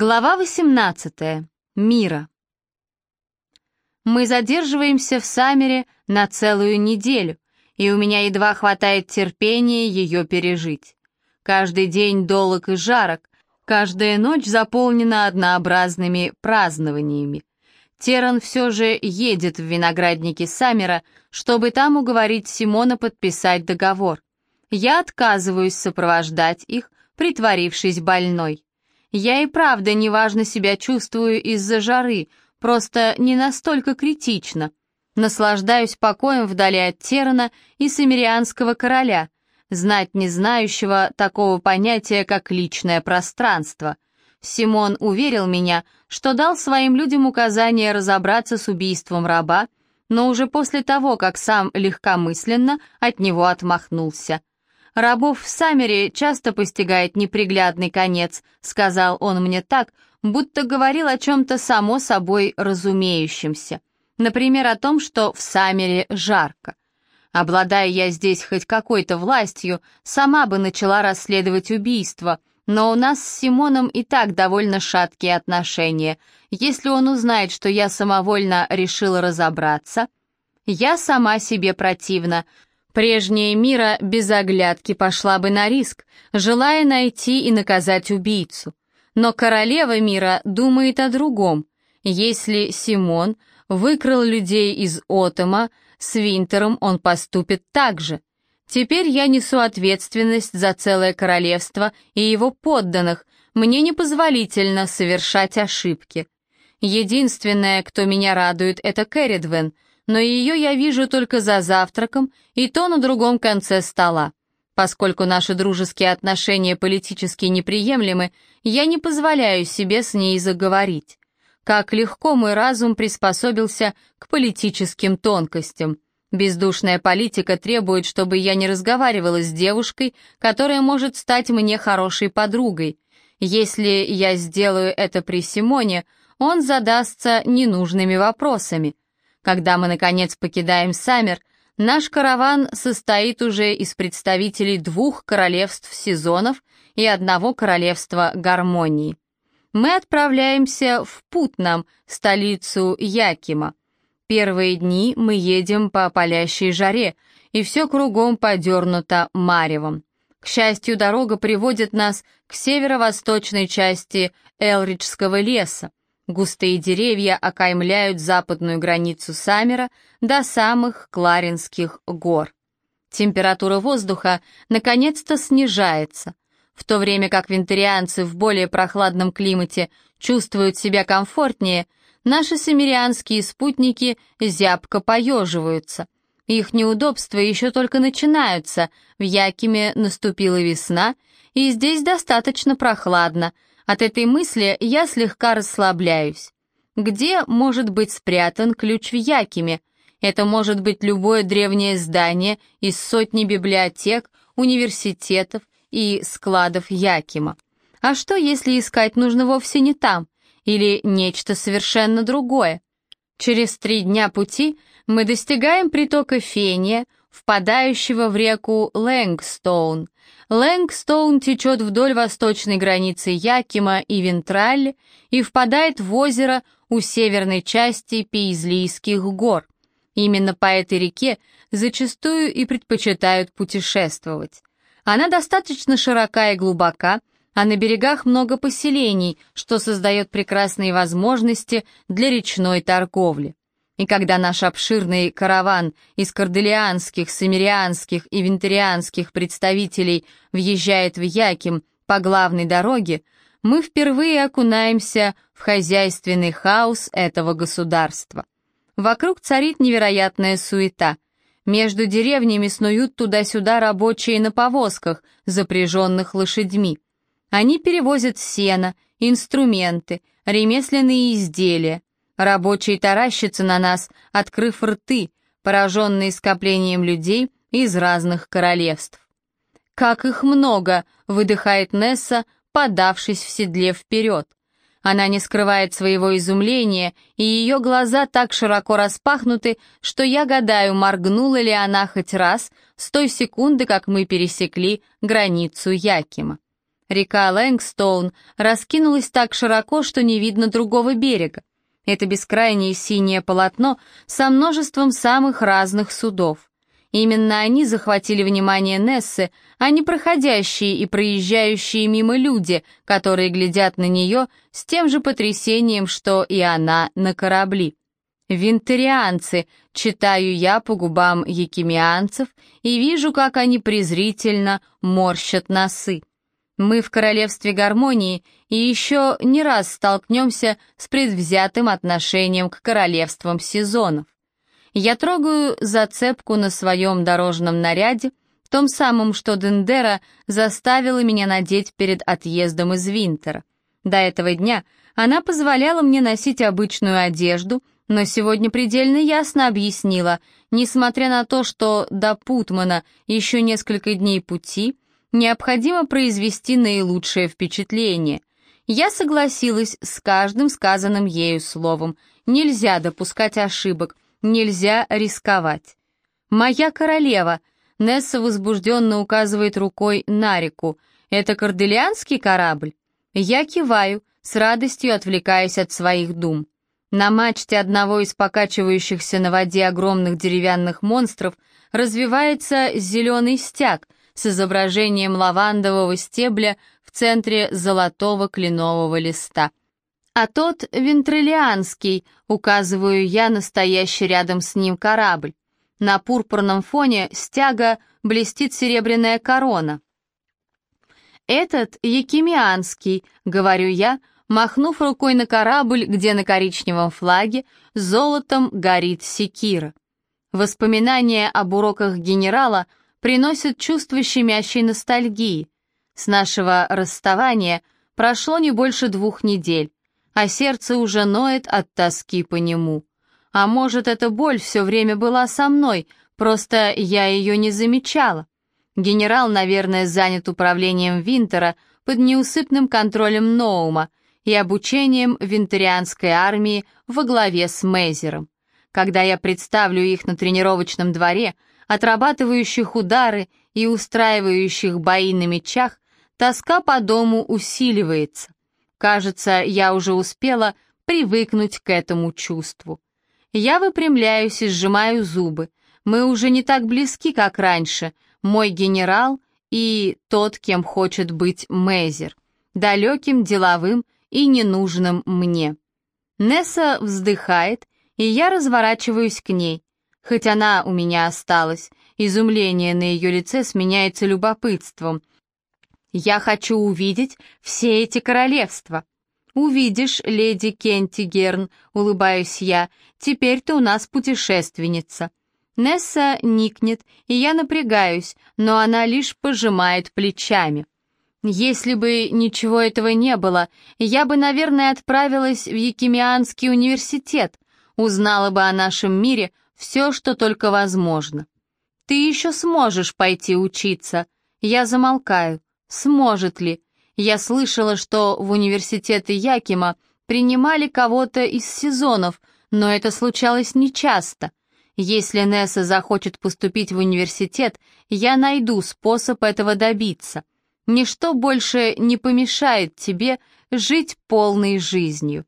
Глава 18. Мира. Мы задерживаемся в Саммере на целую неделю, и у меня едва хватает терпения ее пережить. Каждый день долог и жарок, каждая ночь заполнена однообразными празднованиями. Теран все же едет в виноградники Саммера, чтобы там уговорить Симона подписать договор. Я отказываюсь сопровождать их, притворившись больной. Я и правда неважно себя чувствую из-за жары, просто не настолько критично. Наслаждаюсь покоем вдали от Терана и Самирианского короля, знать не знающего такого понятия, как личное пространство. Симон уверил меня, что дал своим людям указание разобраться с убийством раба, но уже после того, как сам легкомысленно от него отмахнулся. «Рабов в Саммере часто постигает неприглядный конец», — сказал он мне так, будто говорил о чем-то само собой разумеющемся. Например, о том, что в Саммере жарко. Обладая я здесь хоть какой-то властью, сама бы начала расследовать убийство, но у нас с Симоном и так довольно шаткие отношения. Если он узнает, что я самовольно решила разобраться, я сама себе противна, Прежняя мира без оглядки пошла бы на риск, желая найти и наказать убийцу. Но королева мира думает о другом. Если Симон выкрал людей из Отома, с Винтером он поступит так же. Теперь я несу ответственность за целое королевство и его подданных, мне непозволительно совершать ошибки. Единственное, кто меня радует, это Кэрридвен — но ее я вижу только за завтраком и то на другом конце стола. Поскольку наши дружеские отношения политически неприемлемы, я не позволяю себе с ней заговорить. Как легко мой разум приспособился к политическим тонкостям. Бездушная политика требует, чтобы я не разговаривала с девушкой, которая может стать мне хорошей подругой. Если я сделаю это при Симоне, он задастся ненужными вопросами. Когда мы, наконец, покидаем Саммер, наш караван состоит уже из представителей двух королевств сезонов и одного королевства гармонии. Мы отправляемся в Путнам, столицу Якима. Первые дни мы едем по палящей жаре, и все кругом подернуто маревом. К счастью, дорога приводит нас к северо-восточной части Элриджского леса, Густые деревья окаймляют западную границу Саммера до самых Кларинских гор. Температура воздуха наконец-то снижается, в то время как вентарианцы в более прохладном климате чувствуют себя комфортнее, наши самирианские спутники зябко поеживаются. Их неудобства еще только начинаются, в Якиме наступила весна, и здесь достаточно прохладно – от этой мысли я слегка расслабляюсь. Где может быть спрятан ключ в Якиме? Это может быть любое древнее здание из сотни библиотек, университетов и складов Якима. А что, если искать нужно вовсе не там? Или нечто совершенно другое? Через три дня пути мы достигаем притока Фения, впадающего в реку Лэнгстоун. Лэнгстоун течет вдоль восточной границы Якима и Вентраль и впадает в озеро у северной части Пейзлийских гор. Именно по этой реке зачастую и предпочитают путешествовать. Она достаточно широка и глубока, а на берегах много поселений, что создает прекрасные возможности для речной торговли. И когда наш обширный караван из корделианских, самирианских и винтерианских представителей въезжает в Яким по главной дороге, мы впервые окунаемся в хозяйственный хаос этого государства. Вокруг царит невероятная суета. Между деревнями снуют туда-сюда рабочие на повозках, запряженных лошадьми. Они перевозят сено, инструменты, ремесленные изделия, Рабочие таращатся на нас, открыв рты, пораженные скоплением людей из разных королевств. «Как их много!» — выдыхает Несса, подавшись в седле вперед. Она не скрывает своего изумления, и ее глаза так широко распахнуты, что я гадаю, моргнула ли она хоть раз с той секунды, как мы пересекли границу Якима. Река Лэнгстоун раскинулась так широко, что не видно другого берега. Это бескрайнее синее полотно со множеством самых разных судов. Именно они захватили внимание Нессы, а не проходящие и проезжающие мимо люди, которые глядят на нее с тем же потрясением, что и она на корабли. «Винтерианцы», читаю я по губам якимианцев и вижу, как они презрительно морщат носы. Мы в королевстве гармонии и еще не раз столкнемся с предвзятым отношением к королевствам сезонов. Я трогаю зацепку на своем дорожном наряде, том самом, что Дендера заставила меня надеть перед отъездом из Винтера. До этого дня она позволяла мне носить обычную одежду, но сегодня предельно ясно объяснила, несмотря на то, что до Путмана еще несколько дней пути — необходимо произвести наилучшее впечатление. Я согласилась с каждым сказанным ею словом. Нельзя допускать ошибок, нельзя рисковать. «Моя королева», — Несса возбужденно указывает рукой на реку. «Это корделианский корабль?» Я киваю, с радостью отвлекаясь от своих дум. На мачте одного из покачивающихся на воде огромных деревянных монстров развивается зеленый стяг — с изображением лавандового стебля в центре золотого кленового листа. А тот вентрилианский, указываю я настоящий рядом с ним корабль. На пурпурном фоне стяга блестит серебряная корона. «Этот якимианский», — говорю я, махнув рукой на корабль, где на коричневом флаге золотом горит секира. Воспоминания об уроках генерала приносит чувство щемящей ностальгии. С нашего расставания прошло не больше двух недель, а сердце уже ноет от тоски по нему. А может, эта боль все время была со мной, просто я ее не замечала. Генерал, наверное, занят управлением Винтера под неусыпным контролем Ноума и обучением винтерианской армии во главе с Мейзером. Когда я представлю их на тренировочном дворе, отрабатывающих удары и устраивающих бои на мечах, тоска по дому усиливается. Кажется, я уже успела привыкнуть к этому чувству. Я выпрямляюсь и сжимаю зубы. Мы уже не так близки, как раньше. Мой генерал и тот, кем хочет быть Мейзер. Далеким, деловым и ненужным мне. Несса вздыхает, и я разворачиваюсь к ней. Хоть она у меня осталась, изумление на ее лице сменяется любопытством. «Я хочу увидеть все эти королевства». «Увидишь, леди Кенти Герн», — улыбаюсь я, — «теперь ты у нас путешественница». Несса никнет, и я напрягаюсь, но она лишь пожимает плечами. Если бы ничего этого не было, я бы, наверное, отправилась в Якимианский университет, узнала бы о нашем мире все, что только возможно. Ты еще сможешь пойти учиться. Я замолкаю. Сможет ли? Я слышала, что в университеты Якима принимали кого-то из сезонов, но это случалось нечасто. Если Несса захочет поступить в университет, я найду способ этого добиться. Ничто больше не помешает тебе жить полной жизнью.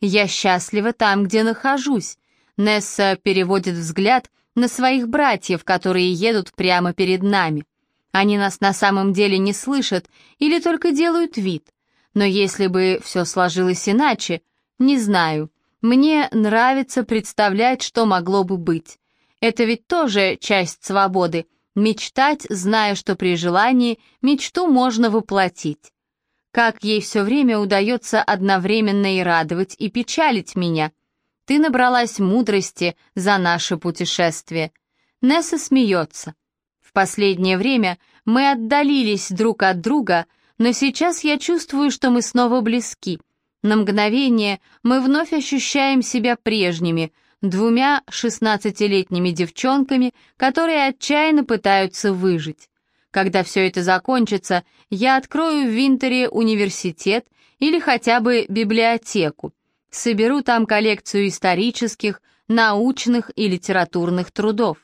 Я счастлива там, где нахожусь. Несса переводит взгляд на своих братьев, которые едут прямо перед нами. Они нас на самом деле не слышат или только делают вид. Но если бы все сложилось иначе, не знаю. Мне нравится представлять, что могло бы быть. Это ведь тоже часть свободы — мечтать, зная, что при желании мечту можно воплотить. Как ей все время удается одновременно и радовать, и печалить меня — ты набралась мудрости за наше путешествие. Несса смеется. В последнее время мы отдалились друг от друга, но сейчас я чувствую, что мы снова близки. На мгновение мы вновь ощущаем себя прежними, двумя шестнадцатилетними девчонками, которые отчаянно пытаются выжить. Когда все это закончится, я открою в Винтере университет или хотя бы библиотеку, соберу там коллекцию исторических, научных и литературных трудов.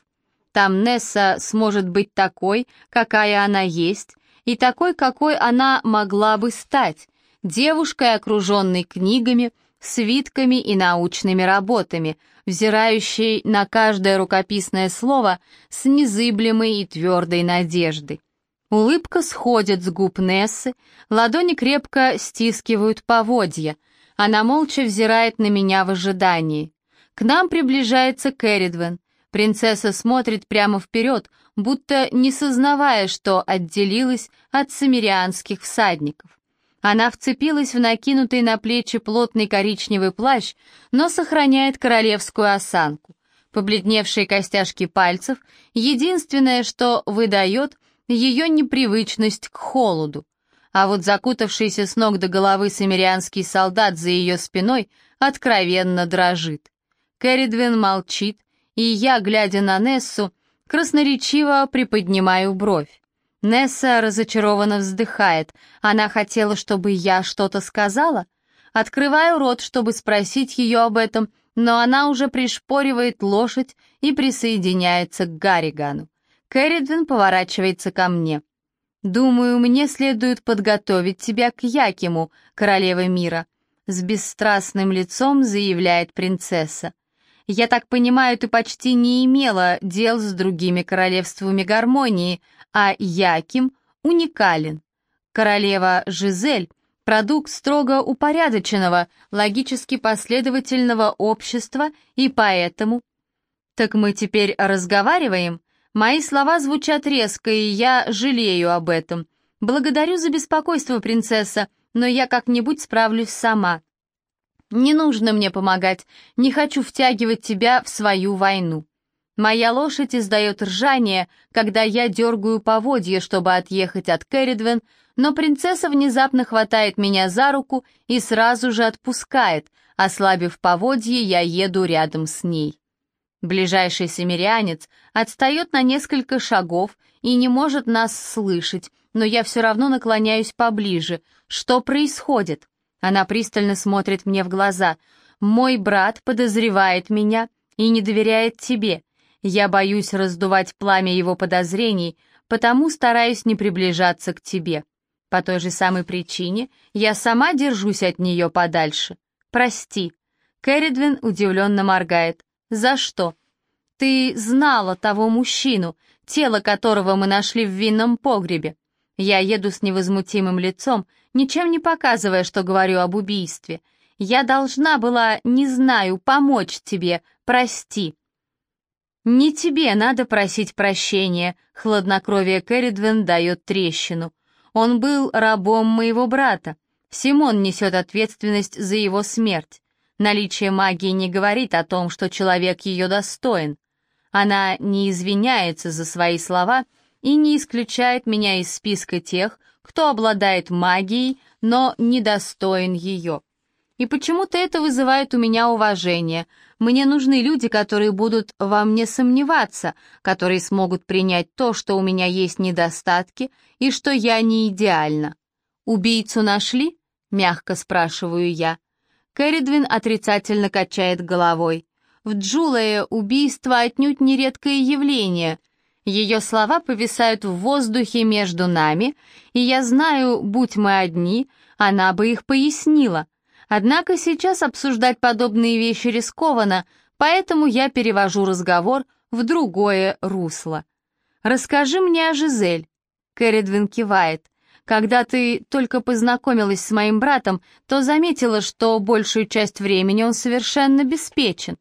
Там Несса сможет быть такой, какая она есть, и такой, какой она могла бы стать, девушкой, окруженной книгами, свитками и научными работами, взирающей на каждое рукописное слово с незыблемой и твердой надеждой. Улыбка сходит с губ Нессы, ладони крепко стискивают поводья. Она молча взирает на меня в ожидании. К нам приближается Кэрридвен. Принцесса смотрит прямо вперед, будто не сознавая, что отделилась от самирианских всадников. Она вцепилась в накинутый на плечи плотный коричневый плащ, но сохраняет королевскую осанку. Побледневшие костяшки пальцев — единственное, что выдает ее непривычность к холоду. А вот закутавшийся с ног до головы самирианский солдат за ее спиной откровенно дрожит. Кэрридвин молчит, и я, глядя на Нессу, красноречиво приподнимаю бровь. Несса разочарованно вздыхает. Она хотела, чтобы я что-то сказала? Открываю рот, чтобы спросить ее об этом, но она уже пришпоривает лошадь и присоединяется к Гарригану. Кэрридвин поворачивается ко мне. «Думаю, мне следует подготовить тебя к Якиму, королева мира», с бесстрастным лицом заявляет принцесса. «Я так понимаю, ты почти не имела дел с другими королевствами гармонии, а Яким уникален. Королева Жизель — продукт строго упорядоченного, логически последовательного общества, и поэтому... Так мы теперь разговариваем? Мои слова звучат резко, и я жалею об этом. Благодарю за беспокойство, принцесса, но я как-нибудь справлюсь сама. Не нужно мне помогать, не хочу втягивать тебя в свою войну. Моя лошадь издает ржание, когда я дергаю поводье, чтобы отъехать от Кэрридвен, но принцесса внезапно хватает меня за руку и сразу же отпускает, ослабив поводье, я еду рядом с ней. Ближайший семирянец отстает на несколько шагов и не может нас слышать, но я все равно наклоняюсь поближе. Что происходит? Она пристально смотрит мне в глаза. «Мой брат подозревает меня и не доверяет тебе. Я боюсь раздувать пламя его подозрений, потому стараюсь не приближаться к тебе. По той же самой причине я сама держусь от нее подальше. Прости». Кэрридвин удивленно моргает. «За что?» «Ты знала того мужчину, тело которого мы нашли в винном погребе». Я еду с невозмутимым лицом, ничем не показывая, что говорю об убийстве. Я должна была, не знаю, помочь тебе, прости. «Не тебе надо просить прощения», — хладнокровие Кэрридвен дает трещину. «Он был рабом моего брата. Симон несет ответственность за его смерть. Наличие магии не говорит о том, что человек ее достоин. Она не извиняется за свои слова и не исключает меня из списка тех, кто обладает магией, но недостоин ее. И почему-то это вызывает у меня уважение — мне нужны люди, которые будут во мне сомневаться, которые смогут принять то, что у меня есть недостатки и что я не идеальна. «Убийцу нашли?» — мягко спрашиваю я. Кэрридвин отрицательно качает головой. В Джулае убийство отнюдь не редкое явление. Ее слова повисают в воздухе между нами, и я знаю, будь мы одни, она бы их пояснила. Однако сейчас обсуждать подобные вещи рискованно, поэтому я перевожу разговор в другое русло. «Расскажи мне о Жизель». Кэрридвин кивает. «Когда ты только познакомилась с моим братом, то заметила, что большую часть времени он совершенно беспечен.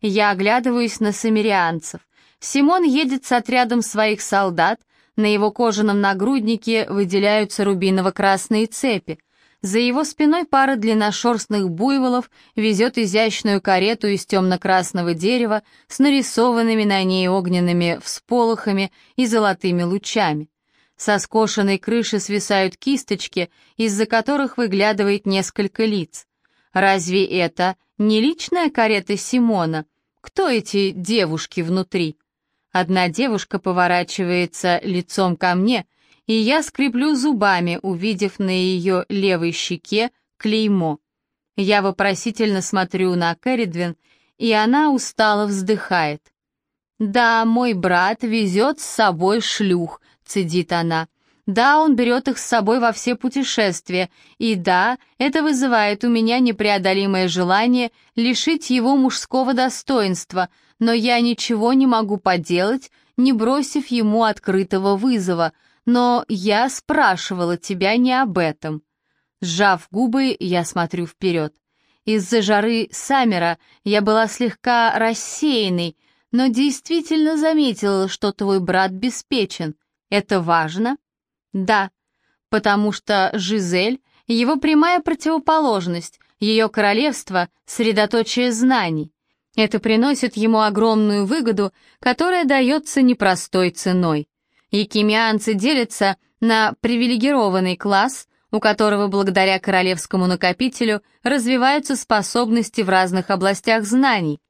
Я оглядываюсь на самирианцев. Симон едет с отрядом своих солдат, на его кожаном нагруднике выделяются рубиново-красные цепи. За его спиной пара длинношерстных буйволов везет изящную карету из темно-красного дерева с нарисованными на ней огненными всполохами и золотыми лучами. Со скошенной крыши свисают кисточки, из-за которых выглядывает несколько лиц. Разве это не личная карета Симона? Кто эти девушки внутри? Одна девушка поворачивается лицом ко мне — и я скреплю зубами, увидев на ее левой щеке клеймо. Я вопросительно смотрю на Кэрридвин, и она устало вздыхает. «Да, мой брат везет с собой шлюх», — цедит она. Да, он берет их с собой во все путешествия, и да, это вызывает у меня непреодолимое желание лишить его мужского достоинства, но я ничего не могу поделать, не бросив ему открытого вызова, но я спрашивала тебя не об этом. Сжав губы, я смотрю вперед. Из-за жары Саммера я была слегка рассеянной, но действительно заметила, что твой брат беспечен. Это важно? Да, потому что Жизель — его прямая противоположность, ее королевство — средоточие знаний. Это приносит ему огромную выгоду, которая дается непростой ценой. Якимианцы делятся на привилегированный класс, у которого благодаря королевскому накопителю развиваются способности в разных областях знаний,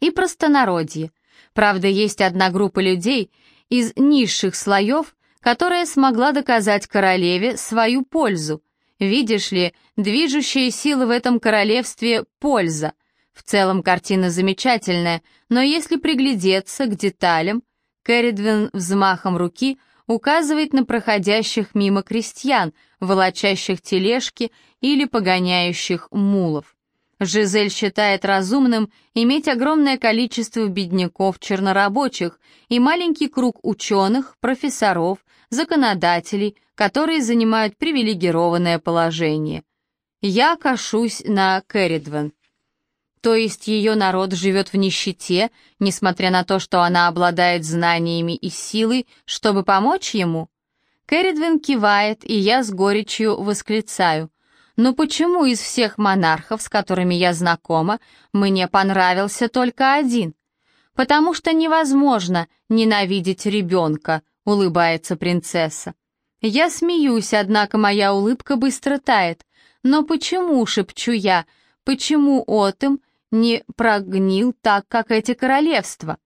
и простонародье. Правда, есть одна группа людей из низших слоев, которая смогла доказать королеве свою пользу. Видишь ли, движущая сила в этом королевстве — польза. В целом картина замечательная, но если приглядеться к деталям, Кэрридвин взмахом руки указывает на проходящих мимо крестьян, волочащих тележки или погоняющих мулов. Жизель считает разумным иметь огромное количество бедняков-чернорабочих и маленький круг ученых, профессоров, законодателей, которые занимают привилегированное положение. Я кашусь на Кэрридвен. То есть ее народ живет в нищете, несмотря на то, что она обладает знаниями и силой, чтобы помочь ему? Кэрридвен кивает, и я с горечью восклицаю. Но почему из всех монархов, с которыми я знакома, мне понравился только один? Потому что невозможно ненавидеть ребенка, улыбается принцесса. Я смеюсь, однако моя улыбка быстро тает. Но почему, шепчу я, почему Отым не прогнил так, как эти королевства?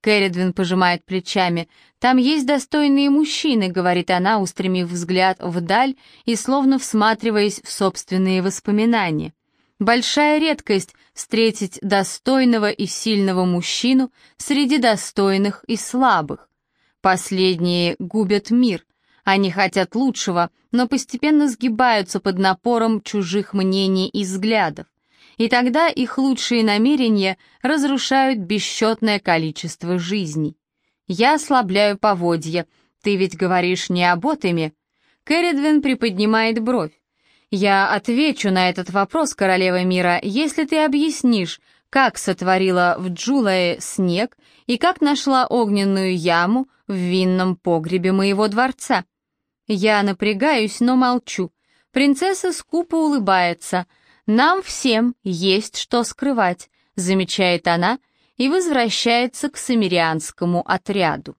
Кэрридвин пожимает плечами. «Там есть достойные мужчины», — говорит она, устремив взгляд вдаль и словно всматриваясь в собственные воспоминания. «Большая редкость встретить достойного и сильного мужчину среди достойных и слабых. Последние губят мир. Они хотят лучшего, но постепенно сгибаются под напором чужих мнений и взглядов и тогда их лучшие намерения разрушают бесчетное количество жизней. Я ослабляю поводья. Ты ведь говоришь не об Отеме. Кэрридвин приподнимает бровь. Я отвечу на этот вопрос, королева мира, если ты объяснишь, как сотворила в Джулае снег и как нашла огненную яму в винном погребе моего дворца. Я напрягаюсь, но молчу. Принцесса скупо улыбается — «Нам всем есть что скрывать», — замечает она и возвращается к самирианскому отряду.